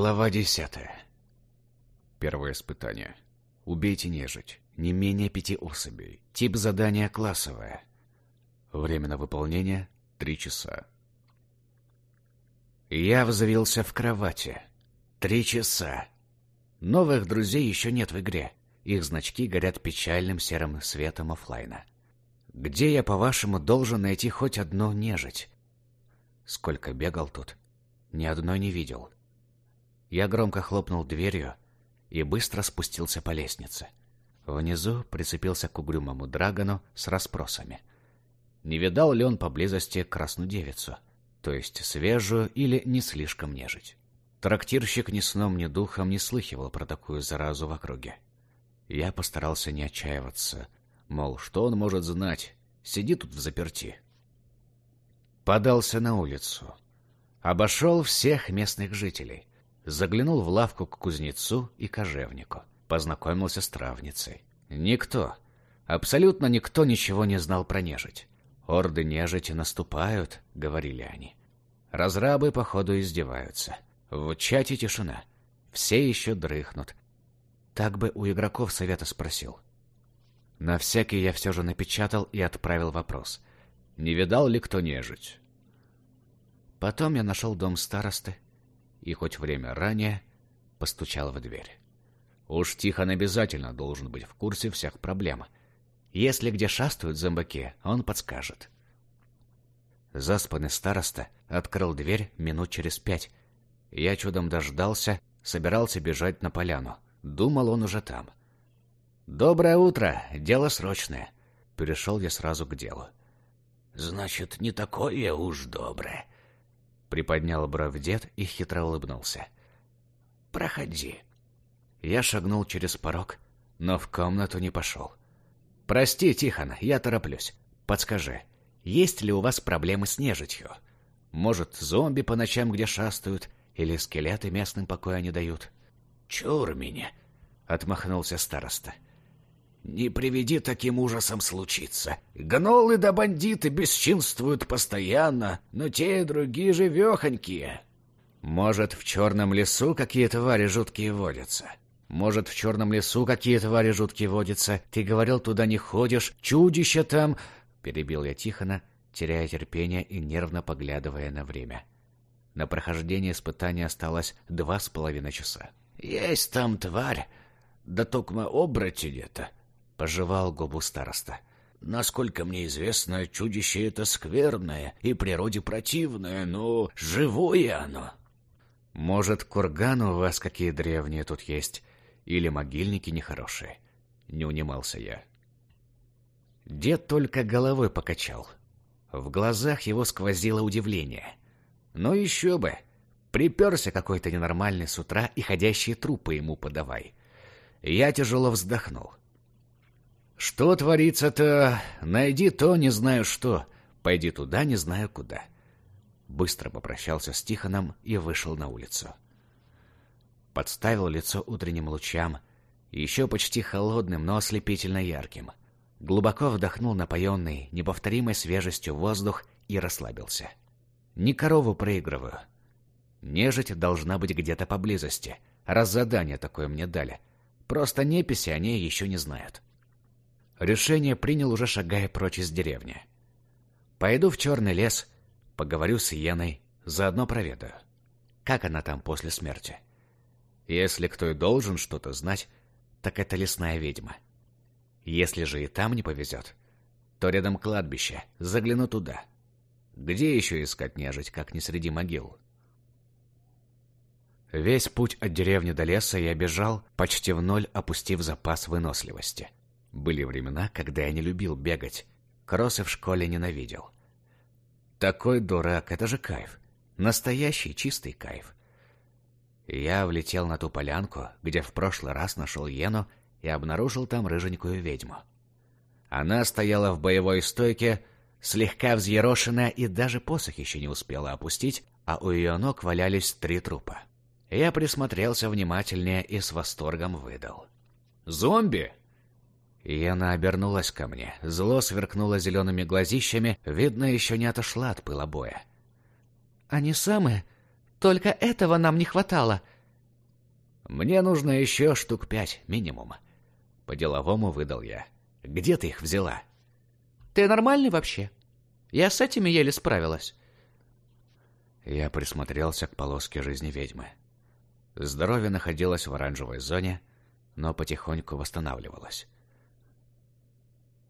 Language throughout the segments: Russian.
Глава десятая. Первое испытание. Убейте нежить. Не менее пяти особей. Тип задания классовое. Время на выполнение — три часа. Я взвился в кровати. Три часа. Новых друзей еще нет в игре. Их значки горят печальным серым светом оффлайна. Где я, по-вашему, должен найти хоть одну нежить? Сколько бегал тут, ни одной не видел. Я громко хлопнул дверью и быстро спустился по лестнице. Внизу прицепился к угрюмому драгону с расспросами. Не видал ли он поблизости красную девицу, то есть свежую или не слишком нежить? Трактирщик ни сном, ни духом не слыхивал про такую заразу в округе. Я постарался не отчаиваться, мол, что он может знать, сиди тут в заперти. Подался на улицу. Обошел всех местных жителей. Заглянул в лавку к кузнецу и кожевнику. Познакомился с травницей. Никто, абсолютно никто ничего не знал про нежить. «Орды нежити наступают», — говорили они. Разрабы, походу, издеваются. В чате тишина. Все еще дрыхнут. Так бы у игроков совета спросил. На всякий я все же напечатал и отправил вопрос. Не видал ли кто нежить? Потом я нашел дом старосты, и хоть время ранее постучал в дверь. Уж Тихон обязательно должен быть в курсе всех проблем. Если где шастают зомбаки, он подскажет. Заспанный староста открыл дверь минут через пять. Я чудом дождался, собирался бежать на поляну. Думал, он уже там. «Доброе утро! Дело срочное!» Перешел я сразу к делу. «Значит, не такое уж доброе!» Приподнял бровь дед и хитро улыбнулся. «Проходи». Я шагнул через порог, но в комнату не пошел. «Прости, Тихон, я тороплюсь. Подскажи, есть ли у вас проблемы с нежитью? Может, зомби по ночам где шастают, или скелеты местным покоя не дают?» «Чур меня!» — отмахнулся староста. — не приведи таким ужасом случиться. Гнолы да бандиты бесчинствуют постоянно, но те и другие живехонькие. Может, в черном лесу какие твари жуткие водятся? Может, в черном лесу какие твари жуткие водятся? Ты говорил, туда не ходишь, чудища там... Перебил я Тихона, теряя терпение и нервно поглядывая на время. На прохождение испытания осталось два с половиной часа. «Есть там тварь, да токмо оборотень это. Пожевал губу староста. Насколько мне известно, чудище это скверное и природе противное, но живое оно. Может, курган у вас какие древние тут есть? Или могильники нехорошие? Не унимался я. Дед только головой покачал. В глазах его сквозило удивление. Но еще бы! Приперся какой-то ненормальный с утра и ходящие трупы ему подавай. Я тяжело вздохнул. Что творится-то? Найди то, не знаю что. Пойди туда, не знаю куда. Быстро попрощался с Тихоном и вышел на улицу. Подставил лицо утренним лучам, еще почти холодным, но ослепительно ярким. Глубоко вдохнул напоенный, неповторимой свежестью воздух и расслабился. Не корову проигрываю. Нежить должна быть где-то поблизости, раз задание такое мне дали. Просто неписи они еще не знают. Решение принял уже шагая прочь из деревни. Пойду в черный лес, поговорю с Йеной, заодно проведаю. Как она там после смерти? Если кто и должен что-то знать, так это лесная ведьма. Если же и там не повезет, то рядом кладбище, загляну туда. Где еще искать нежить, как не среди могил? Весь путь от деревни до леса я бежал, почти в ноль опустив запас выносливости. Были времена, когда я не любил бегать. Кроссы в школе ненавидел. Такой дурак, это же кайф. Настоящий чистый кайф. Я влетел на ту полянку, где в прошлый раз нашел Ену и обнаружил там рыженькую ведьму. Она стояла в боевой стойке, слегка взъерошенная и даже посох еще не успела опустить, а у ее ног валялись три трупа. Я присмотрелся внимательнее и с восторгом выдал. «Зомби!» И она обернулась ко мне, зло сверкнула зелеными глазищами, видно, еще не отошла от пыла боя. «Они самые? Только этого нам не хватало!» Мне нужно еще штук пять минимум. По-деловому выдал я. Где ты их взяла? Ты нормальный вообще? Я с этими еле справилась. Я присмотрелся к полоске жизни ведьмы. Здоровье находилось в оранжевой зоне, но потихоньку восстанавливалось.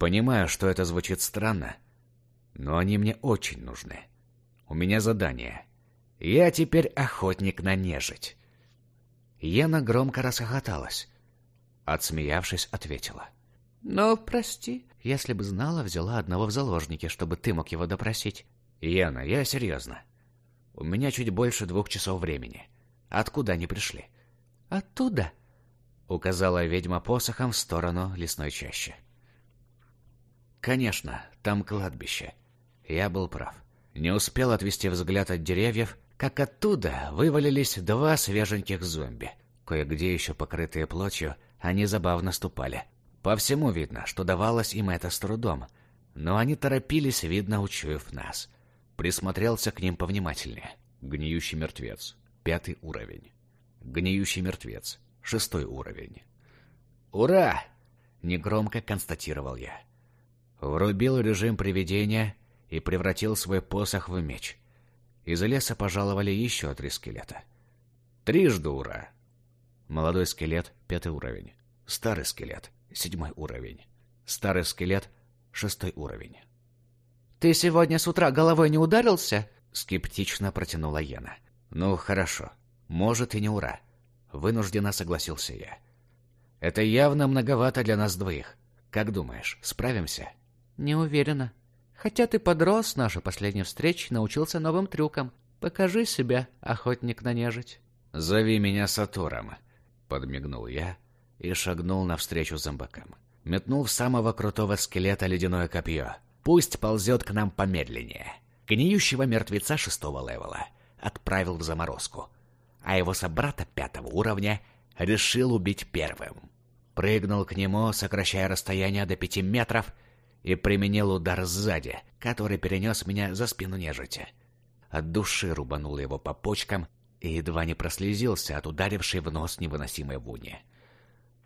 Понимаю, что это звучит странно, но они мне очень нужны. У меня задание. Я теперь охотник на нежить. Ена громко расхохоталась. Отсмеявшись, ответила. «Ну, прости, если бы знала, взяла одного в заложники, чтобы ты мог его допросить». «Яна, я серьезно. У меня чуть больше двух часов времени. Откуда они пришли?» «Оттуда», — указала ведьма посохом в сторону лесной чащи. «Конечно, там кладбище. Я был прав. Не успел отвести взгляд от деревьев, как оттуда вывалились два свеженьких зомби. Кое-где еще покрытые плотью, они забавно ступали. По всему видно, что давалось им это с трудом, но они торопились, видно, учуяв нас. Присмотрелся к ним повнимательнее. Гниющий мертвец. Пятый уровень. Гниющий мертвец. Шестой уровень. «Ура!» — негромко констатировал я. Врубил режим привидения и превратил свой посох в меч. Из леса пожаловали еще три скелета. Трижды ура! Молодой скелет — пятый уровень. Старый скелет — седьмой уровень. Старый скелет — шестой уровень. «Ты сегодня с утра головой не ударился?» — скептично протянула Йена. «Ну, хорошо. Может и не ура». Вынужденно согласился я. «Это явно многовато для нас двоих. Как думаешь, справимся?» «Не уверена», Хотя ты подрос с нашей последней встречи, научился новым трюкам. Покажи себя, охотник на нежить. Зови меня Сатуром, подмигнул я и шагнул навстречу зомбакам. Метнул в самого крутого скелета ледяное копье. Пусть ползет к нам помедленнее. Гниющего мертвеца шестого левела отправил в заморозку, а его собрата пятого уровня решил убить первым. Прыгнул к нему, сокращая расстояние до пяти метров, и применил удар сзади, который перенес меня за спину нежити. От души рубанул его по почкам и едва не прослезился от ударившей в нос невыносимой вони.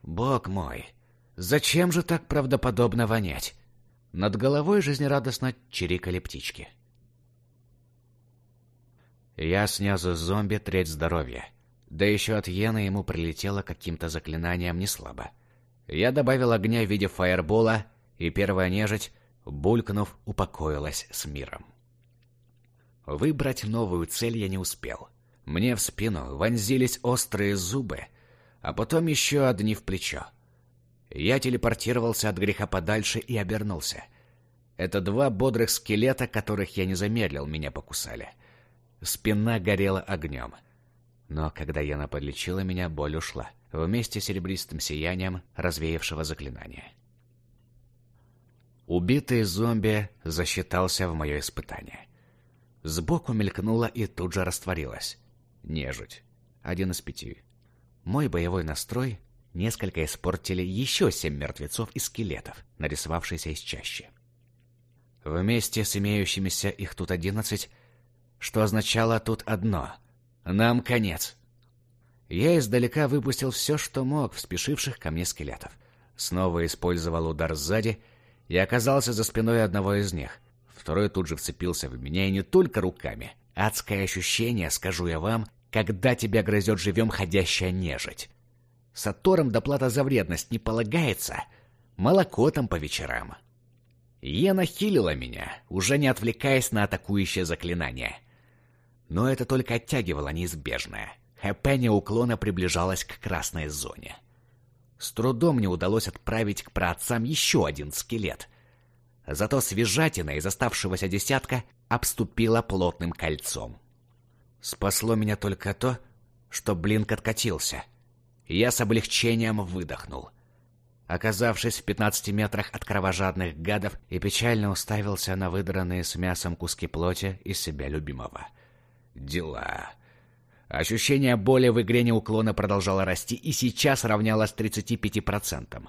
Бог мой, зачем же так правдоподобно вонять? Над головой жизнерадостно чирикали птички. Я снес с зомби треть здоровья. Да еще от Йены ему прилетело каким-то заклинанием неслабо. Я добавил огня в виде фаербола и первая нежить, булькнув, упокоилась с миром. Выбрать новую цель я не успел. Мне в спину вонзились острые зубы, а потом еще одни в плечо. Я телепортировался от греха подальше и обернулся. Это два бодрых скелета, которых я не замедлил, меня покусали. Спина горела огнем. Но когда Яна подлечила меня, боль ушла, вместе с серебристым сиянием развеявшего заклинание. Убитый зомби засчитался в мое испытание. Сбоку мелькнула и тут же растворилась. Нежить. Один из пяти. Мой боевой настрой несколько испортили еще семь мертвецов и скелетов, нарисовавшиеся из чащи. Вместе с имеющимися их тут одиннадцать, что означало тут одно — нам конец. Я издалека выпустил все, что мог в спешивших ко мне скелетов. Снова использовал удар сзади — и оказался за спиной одного из них. Второй тут же вцепился в меня и не только руками. Адское ощущение, скажу я вам, когда тебя грызет живем ходящая нежить. Саторам доплата за вредность не полагается. Молоко там по вечерам. Ена хилила меня, уже не отвлекаясь на атакующее заклинание. Но это только оттягивало неизбежное. ХП неуклонно приближалась к красной зоне. С трудом мне удалось отправить к праотцам еще один скелет. Зато свежатина из оставшегося десятка обступила плотным кольцом. Спасло меня только то, что Блинк откатился. Я с облегчением выдохнул. Оказавшись в пятнадцати метрах от кровожадных гадов, и печально уставился на выдранные с мясом куски плоти из себя любимого. Дела. Ощущение боли в игре неуклонно продолжало расти и сейчас равнялось 35%.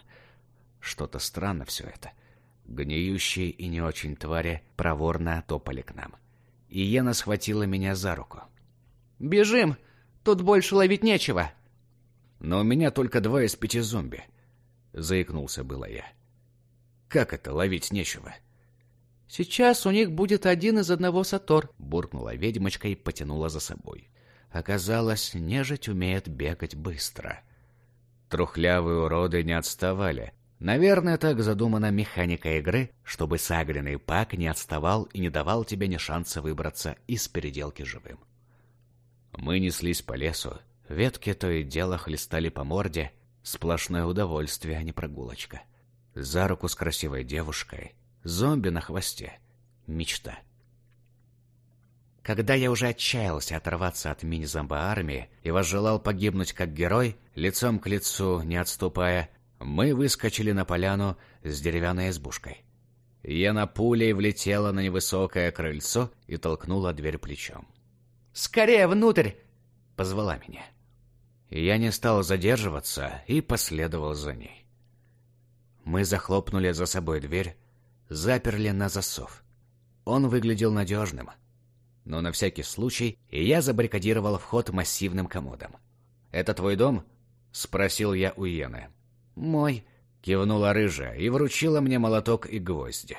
Что-то странно все это. Гниющие и не очень твари проворно топали к нам. И Ена схватила меня за руку. «Бежим! Тут больше ловить нечего!» но у меня только два из пяти зомби. Заикнулся было я. Как это, ловить нечего? Сейчас у них будет один из одного сатор, буркнула ведьмочка и потянула за собой. Оказалось, нежить умеет бегать быстро. Трухлявые уроды не отставали. Наверное, так задумана механика игры, чтобы сагренный пак не отставал и не давал тебе ни шанса выбраться из переделки живым. Мы неслись по лесу, ветки то и дело хлестали по морде, сплошное удовольствие, а не прогулочка. За руку с красивой девушкой, зомби на хвосте. Мечта. Когда я уже отчаялся оторваться от мини-зомбо-армии и возжелал погибнуть как герой, лицом к лицу, не отступая, мы выскочили на поляну с деревянной избушкой. Я на пулей влетела на невысокое крыльцо и толкнула дверь плечом. «Скорее внутрь!» — позвала меня. Я не стал задерживаться и последовал за ней. Мы захлопнули за собой дверь, заперли на засов. Он выглядел надежным — но на всякий случай я забаррикадировал вход массивным комодом. «Это твой дом?» — спросил я у Йены. «Мой», — кивнула рыжая и вручила мне молоток и гвозди.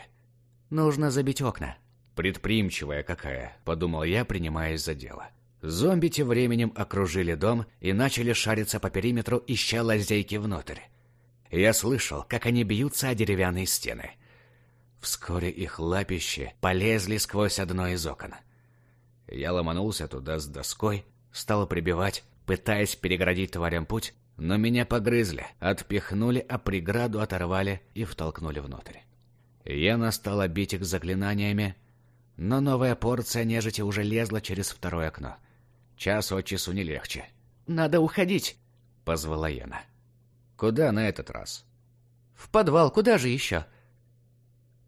«Нужно забить окна». «Предприимчивая какая», — подумал я, принимаясь за дело. Зомби тем временем окружили дом и начали шариться по периметру, ища лазейки внутрь. Я слышал, как они бьются о деревянные стены. Вскоре их лапищи полезли сквозь одно из окон. Я ломанулся туда с доской, стал прибивать, пытаясь перегородить тварям путь, но меня погрызли, отпихнули, а преграду оторвали и втолкнули внутрь. Я настал бить их заклинаниями, но новая порция нежити уже лезла через второе окно. Час от часу не легче. «Надо уходить!» — позвала Яна. «Куда на этот раз?» «В подвал, куда же еще?»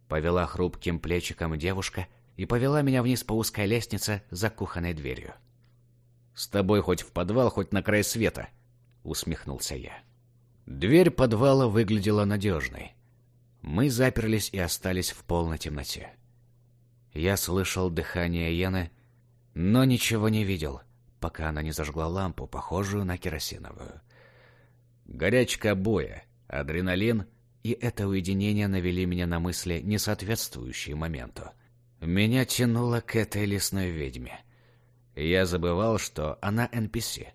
Повела хрупким плечиком девушка — и повела меня вниз по узкой лестнице за кухонной дверью. «С тобой хоть в подвал, хоть на край света», — усмехнулся я. Дверь подвала выглядела надежной. Мы заперлись и остались в полной темноте. Я слышал дыхание Йены, но ничего не видел, пока она не зажгла лампу, похожую на керосиновую. Горячка боя, адреналин и это уединение навели меня на мысли, не соответствующие моменту. Меня тянуло к этой лесной ведьме. Я забывал, что она NPC.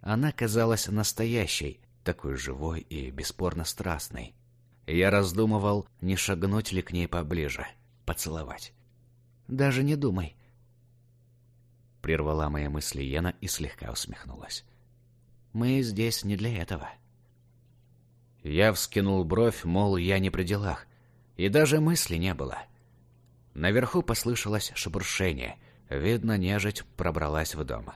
Она казалась настоящей, такой живой и бесспорно страстной. Я раздумывал, не шагнуть ли к ней поближе, поцеловать. «Даже не думай», — прервала мои мысли Йена и слегка усмехнулась. «Мы здесь не для этого». Я вскинул бровь, мол, я не при делах, и даже мысли не было — Наверху послышалось шебуршение. Видно, нежить пробралась в дом.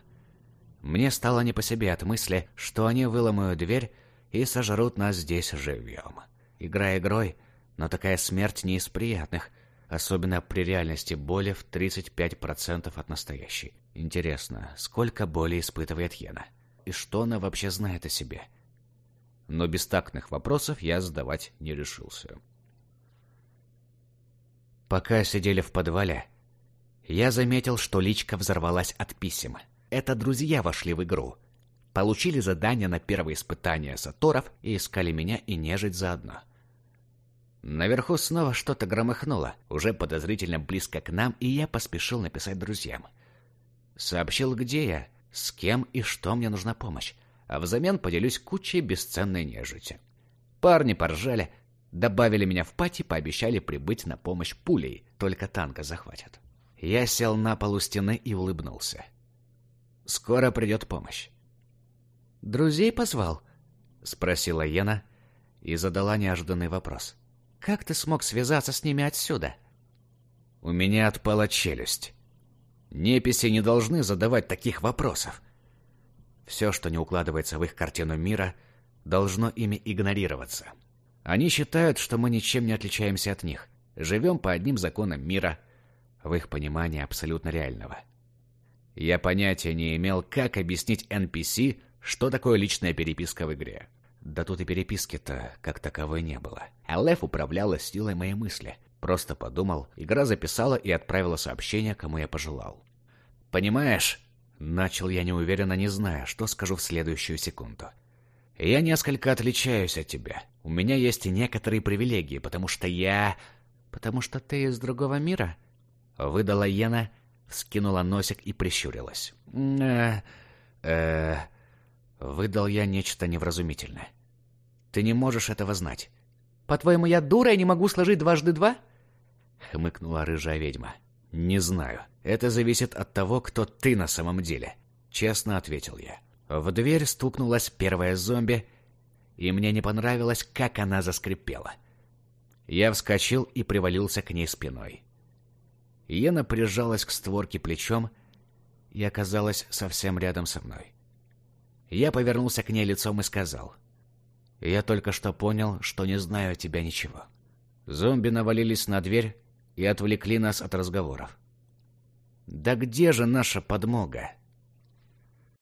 Мне стало не по себе от мысли, что они выломают дверь и сожрут нас здесь живьем. Игра игрой, но такая смерть не из приятных, особенно при реальности боли в 35% от настоящей. Интересно, сколько боли испытывает Йена? И что она вообще знает о себе? Но бестактных вопросов я задавать не решился. Пока сидели в подвале, я заметил, что личка взорвалась от писем. Это друзья вошли в игру. Получили задание на первое испытание Саторов и искали меня и нежить заодно. Наверху снова что-то громыхнуло, уже подозрительно близко к нам, и я поспешил написать друзьям. Сообщил, где я, с кем и что мне нужна помощь, а взамен поделюсь кучей бесценной нежити. Парни поржали, Добавили меня в пати, пообещали прибыть на помощь пулей, только танка захватят. Я сел на полу стены и улыбнулся. Скоро придет помощь. «Друзей позвал?» — спросила Йена и задала неожиданный вопрос. «Как ты смог связаться с ними отсюда?» У меня отпала челюсть. Неписи не должны задавать таких вопросов. Все, что не укладывается в их картину мира, должно ими игнорироваться. Они считают, что мы ничем не отличаемся от них, живем по одним законам мира, в их понимании абсолютно реального. Я понятия не имел, как объяснить NPC, что такое личная переписка в игре. Да тут и переписки-то как таковой не было. ЛФ управляла силой моей мысли. Просто подумал, игра записала и отправила сообщение, кому я пожелал. «Понимаешь?» Начал я неуверенно, не зная, что скажу в следующую секунду. Я несколько отличаюсь от тебя. У меня есть некоторые привилегии, потому что я... Потому что ты из другого мира? Выдала Йена, вскинула носик и прищурилась. э э Выдал я нечто невразумительное. Ты не можешь этого знать. По-твоему, я дура и не могу сложить дважды два? Хмыкнула рыжая ведьма. Не знаю. Это зависит от того, кто ты на самом деле. Честно ответил я. В дверь стукнулась первая зомби, и мне не понравилось, как она заскрипела. Я вскочил и привалился к ней спиной. Ена прижалась к створке плечом и оказалась совсем рядом со мной. Я повернулся к ней лицом и сказал. «Я только что понял, что не знаю о тебя ничего». Зомби навалились на дверь и отвлекли нас от разговоров. «Да где же наша подмога?»